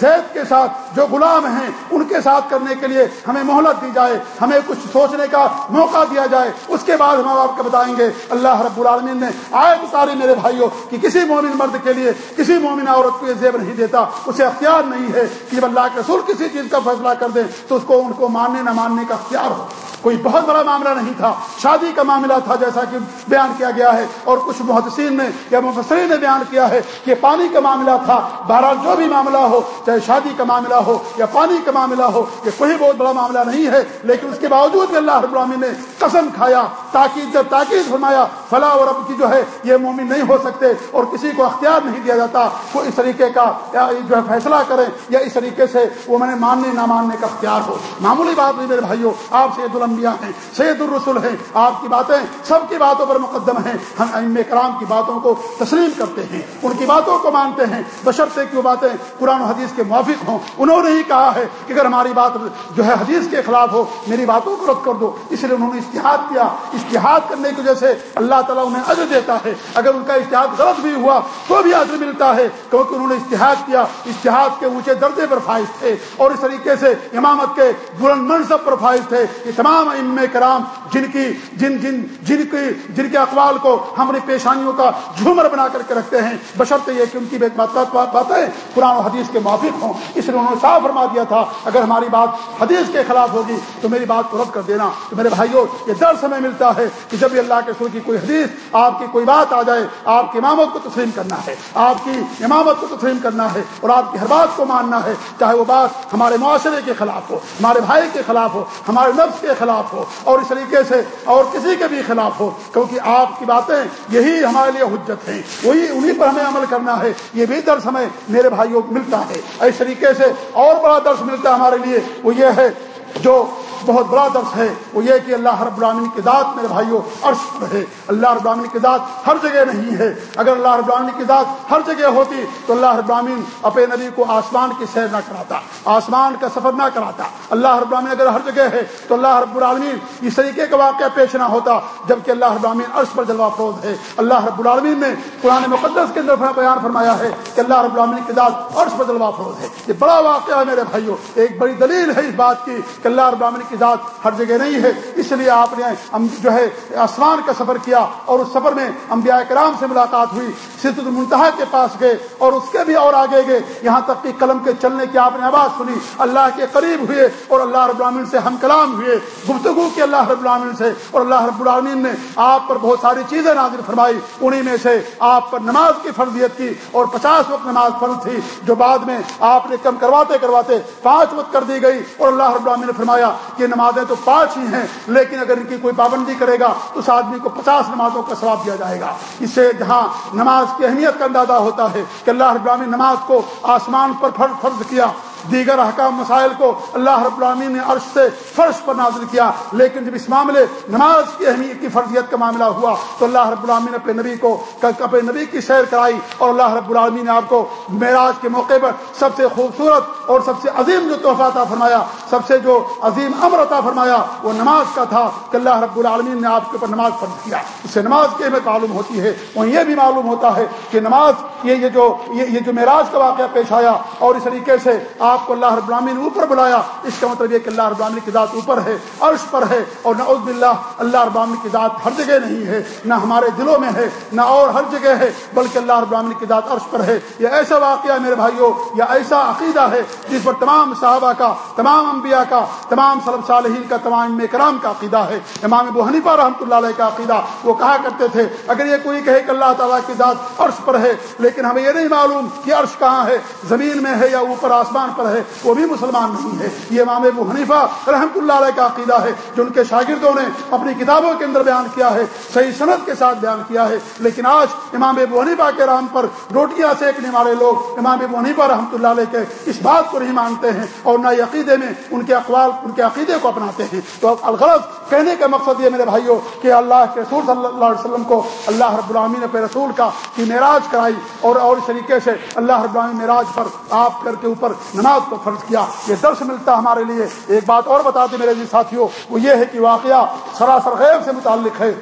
زید کے ساتھ جو غلام ہیں، ان کے ساتھ کرنے کے لیے ہمیں مہلت دی جائے، ہمیں کچھ سوچنے کا موقع دیا جائے، اس کے بعد ہم آپ کو بتائیں گے، اللہ رب العالمین نے آئے اتاری میرے بھائیوں کہ کسی مومن مرد کے لیے، کسی مومن عورت کو یہ زیب نہیں دیتا، اسے اختیار نہیں ہے کہ جب اللہ کے رسول کسی چیز کا فیصلہ کر دے تو اس کو ان کو ماننے نہ ماننے کا اختیار ہو۔ کوئی بہت بڑا معاملہ نہیں تھا۔ شادی کا معاملہ تھا جیسا کہ بیان کیا گیا ہے۔ اور کچھ محدثین نے یا مفسرین نے بیان کیا ہے کہ پانی کا معاملہ تھا، بہرحال جو بھی معاملہ ہو چاہے شادی کا معاملہ ہو یا پانی کا معاملہ ہو، یہ کوئی بہت بڑا معاملہ نہیں ہے، لیکن اس کے باوجود بھی اللہ رب العالمین نے قسم کھایا، تاکید جب تاکید فرمایا فلاح اور رب کی جو ہے، یہ مومن نہیں ہو سکتے اور کسی کو اختیار نہیں دیا جاتا، وہ اس طریقے کا جو ہے، فیصلہ کریں یا اس طریقے سے وہ میں نے ماننے نہ ماننے کا اختیار ہو۔ معمولی بات نہیں میرے بھائیوں آپ سے الانبیاء ہیں، سید الرسول ہیں، آپ کی باتیں سب کی باتوں پر مقدم ہیں۔ ہم ام کرام کی باتوں کو تسلیم کرتے ہیں، ان کی باتوں کو مانتے ہیں، بشرطے کی وہ باتیں قرآن و حدیث حدیث کے موافق ہوں۔ انہوں نے ہی کہا ہے کہ اگر ہماری بات جو ہے حدیث کے خلاف ہو، میری باتوں کو رد کر دو۔ اس لیے انہوں نے اشتہاد کیا۔ اشتہاد کرنے کی وجہ سے اللہ تعالیٰ انہیں عزر دیتا ہے۔ اگر ان کا اشتہاد غلط بھی ہوا تو بھی عزر ملتا ہے۔ کیونکہ انہوں نے اشتہاد کیا۔ اشتہاد کے اونچے درجے پر فائز تھے اور اس طریقے سے امامت کے بلند منصب پر فائز تھے یہ تمام ام کرام جن کی، جن جن جن کی، جن کے اقوال کو ہم اپنی پیشانیوں کا جھومر بنا کر کے رکھتے ہیں۔ بشرط یہ کہ ان کی باتیں قرآن و حدیث کے موافق ہوں، اس لیے انہوں نے صاف فرما دیا تھا، اگر ہماری بات حدیث کے خلاف ہوگی تو میری بات کو رد کر دینا۔ تو میرے بھائیوں، یہ در سمے ملتا ہے کہ جب بھی اللہ کے سر کی کوئی حدیث، آپ کی کوئی بات آ جائے، آپ کی امامت کو تسلیم کرنا ہے، آپ کی امامت کو تسلیم کرنا ہے اور آپ کی ہر بات کو ماننا ہے، چاہے وہ بات ہمارے معاشرے کے خلاف ہو، ہمارے بھائی کے خلاف ہو، ہمارے نفس کے خلاف ہو، اور اس طریقے سے اور کسی کے بھی خلاف ہو، کیونکہ آپ کی باتیں یہی ہمارے لیے حجت ہیں، وہی انہیں پر ہمیں عمل کرنا ہے، یہ بھی درس ہمیں میرے بھائیوں کو ملتا ہے۔ اس طریقے سے اور بڑا درس ملتا ہے ہمارے لیے وہ یہ ہے جو بہت بڑا درس ہے وہ یہ کہ اللہ رب العالمین کی ذات میرے بھائیوں عرش پر ہے اللہ رب العالمین کی ذات ہر جگہ نہیں ہے اگر اللہ رب العالمین کی ذات ہر جگہ ہوتی تو اللہ رب العالمین اپنے نبی کو آسمان کی سیر نہ کراتا آسمان کا سفر نہ کراتا اللہ رب العالمین اگر ہر جگہ ہے تو اللہ رب العالمین اس طریقے کا واقعہ پیش نہ ہوتا جبکہ اللہ رب العالمین عرش پر جلوہ فروز ہے اللہ رب العالمین نے قرآن مقدس کے اندر بیان فرمایا ہے کہ اللہ رب العالمین کی ذات عرش پر جلوہ فروز ہے یہ بڑا واقعہ ہے میرے بھائیوں ایک بڑی دلیل ہے اس بات کی کہ اللہ رب العالمین کی کی ذات ہر جگہ نہیں ہے۔ اس لیے آپ نے جو ہے آسمان کا سفر کیا اور اس سفر میں انبیاء کرام سے ملاقات ہوئی سرت المنتہا کے پاس گئے اور اس کے بھی اور آگے گئے۔ یہاں تک کہ قلم کے چلنے کی آپ نے آواز سنی۔ اللہ کے قریب ہوئے اور اللہ رب العالمین سے ہم کلام ہوئے۔ گفتگو کی اللہ رب العالمین سے اور اللہ رب العالمین نے آپ پر بہت ساری چیزیں نازل فرمائی۔ انہی میں سے آپ پر نماز کی فرضیت کی اور پچاس وقت نماز فرض تھی، جو بعد میں آپ نے کم کرواتے کرواتے پانچ وقت کر دی گئی اور اللہ رب العالمین نے فرمایا کہ نمازیں تو پانچ ہی ہیں، لیکن اگر ان کی کوئی پابندی کرے گا تو اس آدمی کو پچاس نمازوں کا ثواب دیا جائے گا۔ اس سے جہاں نماز کی اہمیت کا اندازہ ہوتا ہے کہ اللہ رب نماز کو آسمان پر فرض کیا دیگر احکام مسائل کو اللہ رب العالمین نے عرش سے فرش پر نازل کیا، لیکن جب اس معاملے نماز کی اہمیت کی فرضیت کا معاملہ ہوا تو اللہ رب العالمین نے اپنے نبی کو، اپنے نبی کی سیر کرائی اور اللہ رب العالمین نے آپ کو معراج کے موقع پر سب سے خوبصورت اور سب سے عظیم جو تحفہ عطا فرمایا، سب سے جو عظیم امر عطا فرمایا، وہ نماز کا تھا کہ اللہ رب العالمین نے آپ کے اوپر نماز فرض کیا۔ اس سے نماز کی اہمیت معلوم ہوتی ہے وہ یہ بھی معلوم ہوتا ہے کہ نماز یہ جو یہ جو معراج کا واقعہ پیش آیا اور اس طریقے سے آپ آپ کو اللہ رب العالمین نے اوپر بلایا، اس کا مطلب یہ کہ اللہ رب العالمین کی ذات اوپر ہے، عرش پر ہے، اور نعوذ باللہ اللہ رب العالمین کی ذات ہر جگہ نہیں ہے، نہ ہمارے دلوں میں ہے، نہ اور ہر جگہ ہے، بلکہ اللہ رب العالمین کی ذات عرش پر ہے۔ یہ ایسا واقعہ میرے بھائیوں یا ایسا عقیدہ ہے جس پر تمام صحابہ کا، تمام انبیاء کا، تمام صلب صالحین کا، تمام کرام کا عقیدہ ہے۔ امام ابو حنیفہ رحمۃ اللہ علیہ کا عقیدہ وہ کہا کرتے تھے، اگر یہ کوئی کہے کہ اللہ تعالیٰ کی ذات عرش پر ہے، لیکن ہمیں یہ نہیں معلوم کہ عرش کہاں ہے، زمین میں ہے یا اوپر آسمان پر پر ہے، وہ بھی مسلمان نہیں ہے۔ یہ امام ابو حنیفہ رحمۃ اللہ علیہ کا عقیدہ ہے جو ان کے شاگردوں نے اپنی کتابوں کے اندر بیان کیا ہے، صحیح صنعت کے ساتھ بیان کیا ہے۔ لیکن آج امام ابو حنیفہ کے رام پر روٹیاں سینکنے والے لوگ امام ابو حنیفہ رحمۃ اللہ علیہ کے اس بات کو نہیں مانتے ہیں اور نہ عقیدے میں ان کے اقوال، ان کے عقیدے کو اپناتے ہیں۔ تو الغرض کہنے کا مقصد یہ میرے بھائیوں کہ اللہ کے رسول صلی اللہ علیہ وسلم کو اللہ رب العالمین نے رسول کا معراج کرائی اور اور اس طریقے سے اللہ رب العالمین معراج پر آپ کر کے اوپر نماز کو فرض کیا یہ درس ملتا ہمارے لیے۔ ایک بات اور بتا دیں میرے جی ساتھیوں، وہ یہ ہے کہ واقعہ سراسر غیب سے متعلق ہے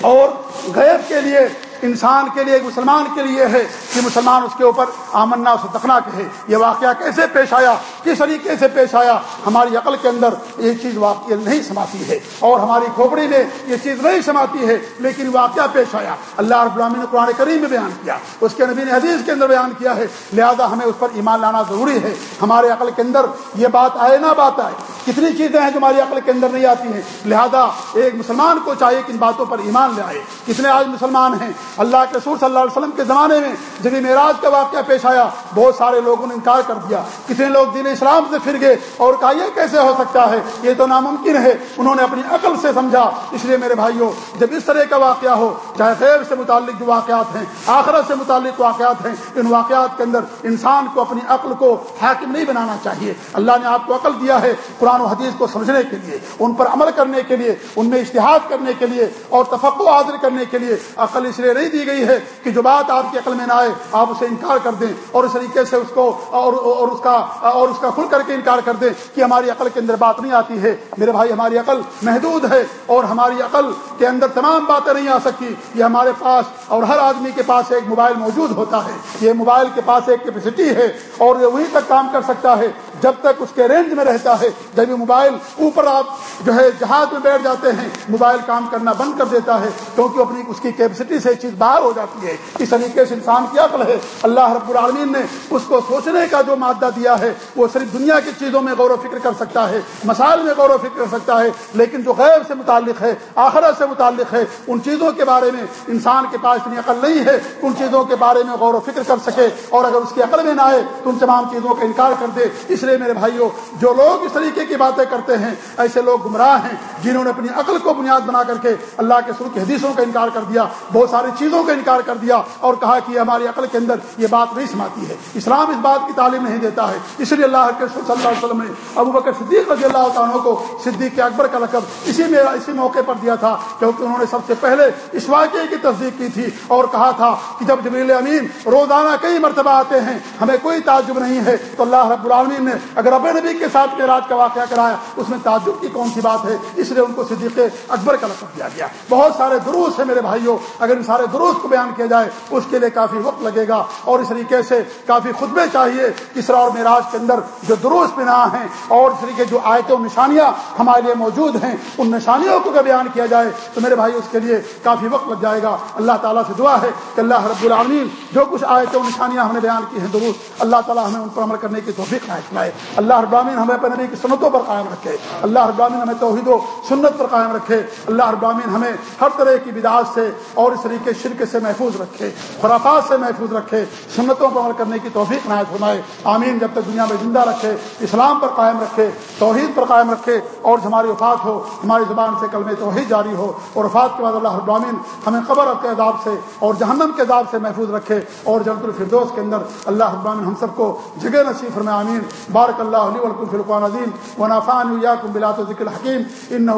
اور غیب کے لیے انسان کے لیے، ایک مسلمان کے لیے ہے کہ مسلمان اس کے اوپر آمنا سے دفنا کہے۔ یہ واقعہ کیسے پیش آیا؟ کس طریقے سے پیش آیا؟ ہماری عقل کے اندر یہ چیز واقع نہیں سماتی ہے اور ہماری کھوپڑی میں یہ چیز نہیں سماتی ہے، لیکن واقعہ پیش آیا۔ اللہ رب العالمین نے قرآن کریم میں بیان کیا، اس کے نبی نے حدیث کے اندر بیان کیا ہے۔ لہذا ہمیں اس پر ایمان لانا ضروری ہے۔ ہمارے عقل کے اندر یہ بات آئے نہ بات آئے، کتنی چیزیں ہیں جو ہماری عقل کے اندر نہیں آتی ہیں۔ لہذا ایک مسلمان کو چاہیے کہ ان باتوں پر ایمان لے آئے کتنے آج مسلمان ہیں؟ اللہ کے سور صلی اللہ علیہ وسلم کے زمانے میں جب معراج کا واقعہ پیش آیا، بہت سارے لوگوں نے انکار کر دیا۔ کتنے لوگ دین اسلام سے پھر گئے اور کہا، یہ کیسے ہو سکتا ہے؟ یہ تو ناممکن ہے۔ انہوں نے اپنی عقل سے سمجھا۔ اس لیے میرے بھائیوں، جب اس طرح کا واقعہ ہو، چاہے خیر سے متعلق جو واقعات ہیں، آخرت سے متعلق واقعات ہیں، ان واقعات کے اندر انسان کو اپنی عقل کو حاکم نہیں بنانا چاہیے۔ اللہ نے آپ کو عقل دیا ہے قرآن و حدیث کو سمجھنے کے لیے، ان پر عمل کرنے کے لیے، ان میں اشتہاد کرنے کے لیے اور تفقع حاضر کرنے کے لیے۔ عقل اس لیے نہیں نہیں دی گئی ہے کہ جو بات آپ کی عقل میں نہ آئے، آپ اسے انکار کر دیں اور اس طریقے سے اس کو اور اور اس کا اور اس کا کھل کر کے انکار کر دیں کہ ہماری عقل کے اندر بات نہیں آتی ہے۔ میرے بھائی، ہماری عقل محدود ہے اور ہماری عقل کے اندر تمام باتیں نہیں آ سکتی۔ یہ ہمارے پاس اور ہر آدمی کے پاس ایک موبائل موجود ہوتا ہے۔ یہ موبائل کے پاس ایک کیپیسٹی ہے اور یہ وہیں تک کام کر سکتا ہے۔ جب تک اس کے رینج میں رہتا ہے، جب یہ موبائل اوپر آپ جو ہے جہاز میں بیٹھ جاتے ہیں، موبائل کام کرنا بند کر دیتا ہے، کیونکہ اپنی اس کی کیپیسٹی سے چیز باہر ہو جاتی ہے۔ اس طریقے سے انسان کی عقل ہے۔ اللہ رب العالمین نے اس کو سوچنے کا جو مادہ دیا ہے، وہ صرف دنیا کی چیزوں میں غور و فکر کر سکتا ہے، مسائل میں غور و فکر کر سکتا ہے، لیکن جو غیر سے متعلق ہے، آخرت سے متعلق ہے، ان چیزوں کے بارے میں انسان کے پاس اتنی عقل نہیں ہے ان چیزوں کے بارے میں غور و فکر کر سکے۔ اور اگر اس کی عقل میں نہ آئے، تو ان تمام چیزوں کا انکار کر دے۔ اس لیے میرے بھائیوں جو لوگ اس طریقے کی باتیں کرتے ہیں، ایسے لوگ گمراہ ہیں جنہوں نے اپنی عقل کو بنیاد بنا کر کے اللہ کے سر کی حدیثوں کا انکار کر دیا۔ بہت ساری چیزوں کا انکار کر دیا اور کہا کہ ہماری عقل کے اندر یہ بات نہیں سماتی ہے۔ اسلام اس بات کی تعلیم نہیں دیتا ہے۔ اس لیے اللہ کے صلی اللہ علیہ وسلم نے ابو بکر صدیق رضی اللہ تعالیٰ کو صدیق اکبر کا لقب اسی میں اسی موقع پر دیا تھا، کیونکہ انہوں نے سب سے پہلے اس واقعے کی تصدیق کی تھی اور کہا تھا کہ جب جبریل امین روزانہ کئی مرتبہ آتے ہیں، ہمیں کوئی تعجب نہیں ہے۔ تو اللہ رب العالمین نے اگر اب نبی کے ساتھ معراج کا واقعہ کرایا، اس میں تعجب کی کون سی بات ہے؟ اس لیے ان کو صدیق اکبر کا لقب دیا گیا۔ بہت سارے دروس ہیں میرے بھائیوں، اگر ان سارے دروس کو بیان کیا جائے، اس کے لیے کافی وقت لگے گا۔ اور اس طریقے سے کافی خطبے چاہیے اسرا اور معراج کے اندر جو دروس بنا ہیں اور اس طریقے جو آیتیں نشانیاں ہمارے لیے موجود ہیں، ان نشانیوں کو بیان کیا جائے تو میرے بھائی، اس کے لیے کافی وقت لگ جائے گا۔ اللہ تعالیٰ سے دعا ہے کہ اللہ رب العالمین جو کچھ آیتیں نشانیاں ہم نے بیان کی ہیں دروس اللہ تعالیٰ ہمیں ان پر عمل کرنے کی توفیق نہ لائے اللہ رب العالمین ہمیں اپنے نبی کی سنتوں پر قائم رکھے۔ اللہ رب العالمین ہمیں توحید و سنت پر قائم رکھے۔ اللہ رب العالمین ہمیں ہر طرح کی بداعت سے اور اس طریقے شرک سے محفوظ رکھے، خرافات سے محفوظ رکھے، سنتوں پر عمل کرنے کی توفیق نہایت فرمائے۔ آمین۔ جب تک دنیا میں زندہ رکھے، اسلام پر قائم رکھے، توحید پر قائم رکھے، اور ہماری وفات ہو، ہماری زبان سے کلمہ توحید جاری ہو، اور وفات کے بعد اللہ ابامین ہمیں قبر کے عذاب سے اور جہنم کے عذاب سے محفوظ رکھے، اور جنت الفردوس کے اندر اللہ ابامن ہم سب کو جگہ نصیف فرمائے۔ آمین۔ بارک اللہ علیہ ولکم فرقان عظیم و نافان بلات ذکر حکیم ان